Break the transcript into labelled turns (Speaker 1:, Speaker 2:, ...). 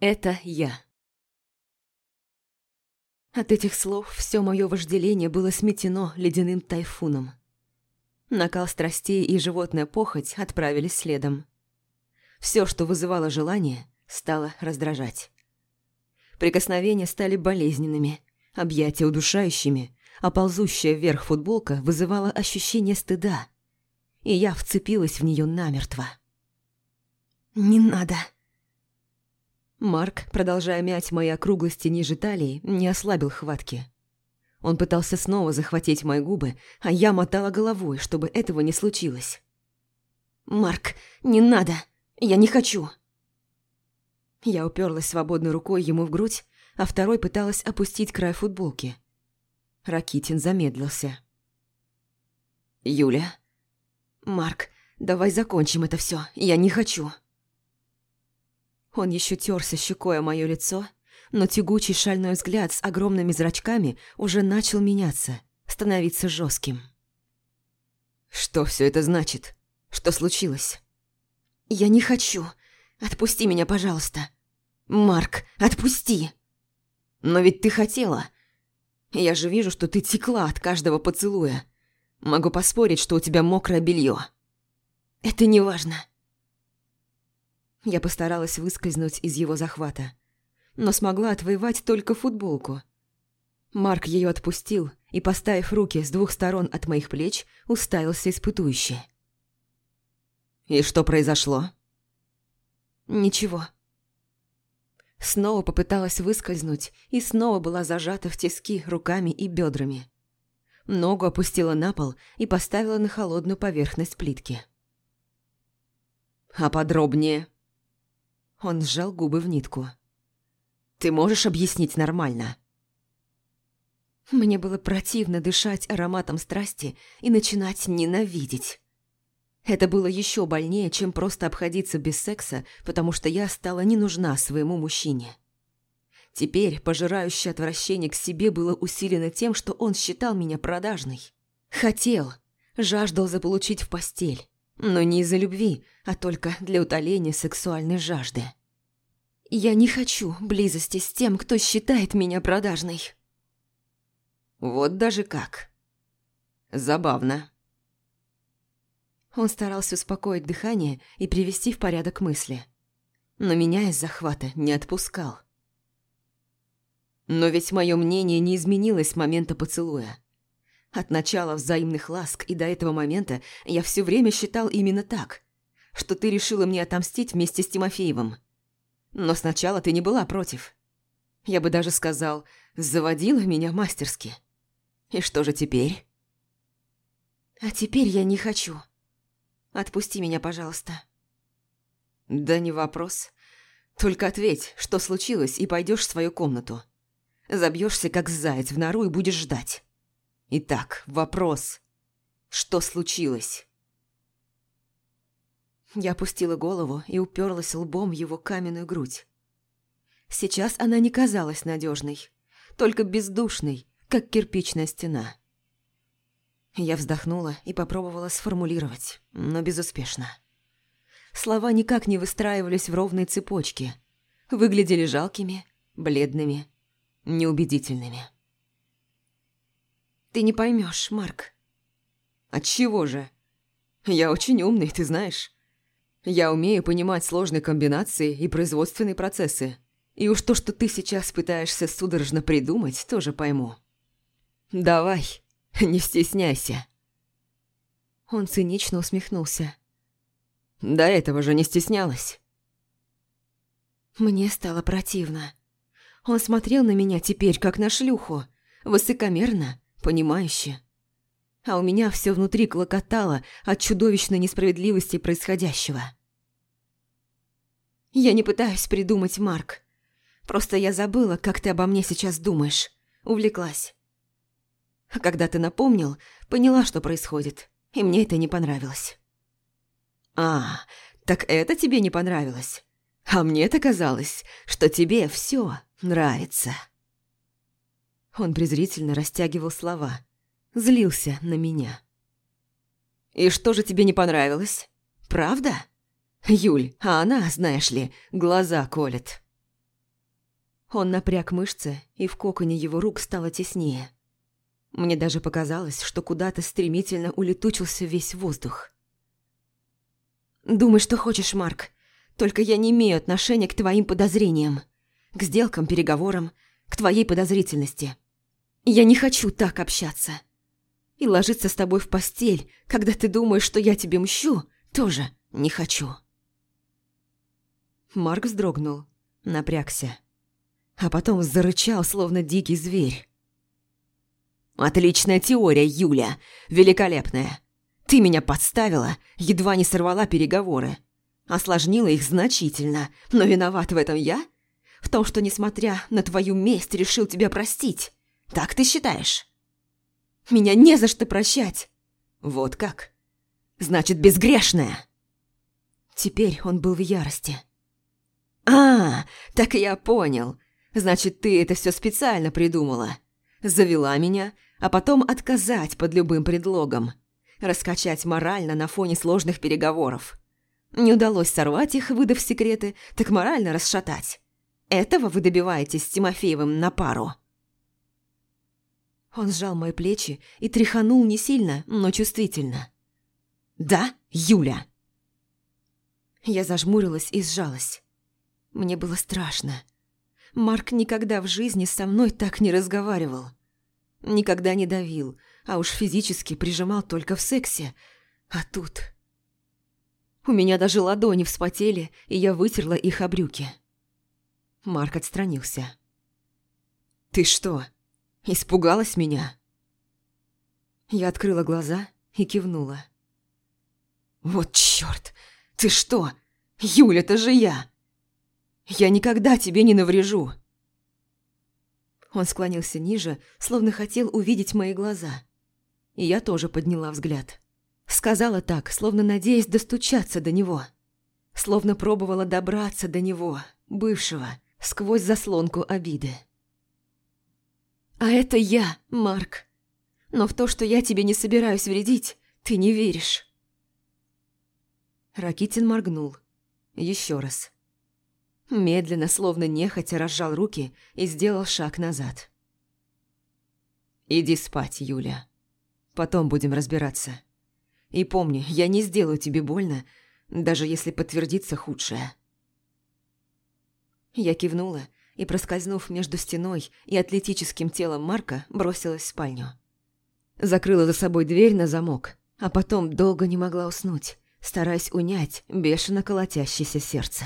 Speaker 1: Это я. От этих слов все мое вожделение было сметено ледяным тайфуном. Накал страстей и животная похоть отправились следом. Все, что вызывало желание, стало раздражать. Прикосновения стали болезненными, объятия удушающими, а ползущая вверх футболка вызывала ощущение стыда, и я вцепилась в нее намертво. «Не надо!» Марк, продолжая мять мои округлости ниже талии, не ослабил хватки. Он пытался снова захватить мои губы, а я мотала головой, чтобы этого не случилось. «Марк, не надо! Я не хочу!» Я уперлась свободной рукой ему в грудь, а второй пыталась опустить край футболки. Ракитин замедлился. «Юля?» «Марк, давай закончим это все. Я не хочу!» Он еще терся щекой о мое лицо, но тягучий шальной взгляд с огромными зрачками уже начал меняться, становиться жестким. «Что все это значит? Что случилось?» «Я не хочу. Отпусти меня, пожалуйста. Марк, отпусти!» «Но ведь ты хотела. Я же вижу, что ты текла от каждого поцелуя. Могу поспорить, что у тебя мокрое белье. «Это не важно. Я постаралась выскользнуть из его захвата, но смогла отвоевать только футболку. Марк ее отпустил и, поставив руки с двух сторон от моих плеч, уставился испытующе. «И что произошло?» «Ничего». Снова попыталась выскользнуть и снова была зажата в тиски руками и бедрами. Ногу опустила на пол и поставила на холодную поверхность плитки. «А подробнее?» Он сжал губы в нитку. «Ты можешь объяснить нормально?» Мне было противно дышать ароматом страсти и начинать ненавидеть. Это было еще больнее, чем просто обходиться без секса, потому что я стала не нужна своему мужчине. Теперь пожирающее отвращение к себе было усилено тем, что он считал меня продажной. Хотел, жаждал заполучить в постель, но не из-за любви, а только для утоления сексуальной жажды. Я не хочу близости с тем, кто считает меня продажной. Вот даже как. Забавно. Он старался успокоить дыхание и привести в порядок мысли. Но меня из захвата не отпускал. Но ведь мое мнение не изменилось с момента поцелуя. От начала взаимных ласк и до этого момента я все время считал именно так, что ты решила мне отомстить вместе с Тимофеевым. Но сначала ты не была против. Я бы даже сказал, заводила меня мастерски. И что же теперь? А теперь я не хочу. Отпусти меня, пожалуйста. Да не вопрос. Только ответь, что случилось, и пойдешь в свою комнату. Забьешься, как заяц, в нору и будешь ждать. Итак, вопрос. Что случилось? Я опустила голову и уперлась лбом в его каменную грудь. Сейчас она не казалась надежной, только бездушной, как кирпичная стена. Я вздохнула и попробовала сформулировать, но безуспешно. Слова никак не выстраивались в ровные цепочки, выглядели жалкими, бледными, неубедительными. Ты не поймешь, Марк. Отчего же? Я очень умный, ты знаешь. Я умею понимать сложные комбинации и производственные процессы. И уж то, что ты сейчас пытаешься судорожно придумать, тоже пойму. Давай, не стесняйся. Он цинично усмехнулся. До этого же не стеснялась. Мне стало противно. Он смотрел на меня теперь, как на шлюху, высокомерно, понимающе. А у меня все внутри клокотало от чудовищной несправедливости происходящего. Я не пытаюсь придумать, Марк. Просто я забыла, как ты обо мне сейчас думаешь. Увлеклась. А когда ты напомнил, поняла, что происходит. И мне это не понравилось. А, так это тебе не понравилось? А мне-то казалось, что тебе все нравится. Он презрительно растягивал слова. Злился на меня. «И что же тебе не понравилось? Правда? Юль, а она, знаешь ли, глаза колет». Он напряг мышцы, и в коконе его рук стало теснее. Мне даже показалось, что куда-то стремительно улетучился весь воздух. «Думай, что хочешь, Марк. Только я не имею отношения к твоим подозрениям, к сделкам, переговорам, к твоей подозрительности. Я не хочу так общаться. И ложиться с тобой в постель, когда ты думаешь, что я тебе мщу, тоже не хочу». Марк вздрогнул, напрягся, а потом зарычал, словно дикий зверь. «Отличная теория, Юля! Великолепная! Ты меня подставила, едва не сорвала переговоры. Осложнила их значительно, но виноват в этом я? В том, что, несмотря на твою месть, решил тебя простить. Так ты считаешь?» «Меня не за что прощать!» «Вот как? Значит, безгрешная!» Теперь он был в ярости. «А, так я понял. Значит, ты это все специально придумала. Завела меня, а потом отказать под любым предлогом. Раскачать морально на фоне сложных переговоров. Не удалось сорвать их, выдав секреты, так морально расшатать. Этого вы добиваетесь с Тимофеевым на пару?» Он сжал мои плечи и тряханул не сильно, но чувствительно. «Да, Юля?» Я зажмурилась и сжалась. Мне было страшно. Марк никогда в жизни со мной так не разговаривал. Никогда не давил, а уж физически прижимал только в сексе. А тут... У меня даже ладони вспотели, и я вытерла их о брюки. Марк отстранился. «Ты что, испугалась меня?» Я открыла глаза и кивнула. «Вот чёрт! Ты что? Юля, это же я! Я никогда тебе не наврежу!» Он склонился ниже, словно хотел увидеть мои глаза. И я тоже подняла взгляд. Сказала так, словно надеясь достучаться до него. Словно пробовала добраться до него, бывшего, сквозь заслонку обиды. «А это я, Марк. Но в то, что я тебе не собираюсь вредить, ты не веришь». Ракитин моргнул. Еще раз. Медленно, словно нехотя, разжал руки и сделал шаг назад. «Иди спать, Юля. Потом будем разбираться. И помни, я не сделаю тебе больно, даже если подтвердится худшее». Я кивнула и, проскользнув между стеной и атлетическим телом Марка, бросилась в спальню. Закрыла за собой дверь на замок, а потом долго не могла уснуть, стараясь унять бешено колотящееся сердце.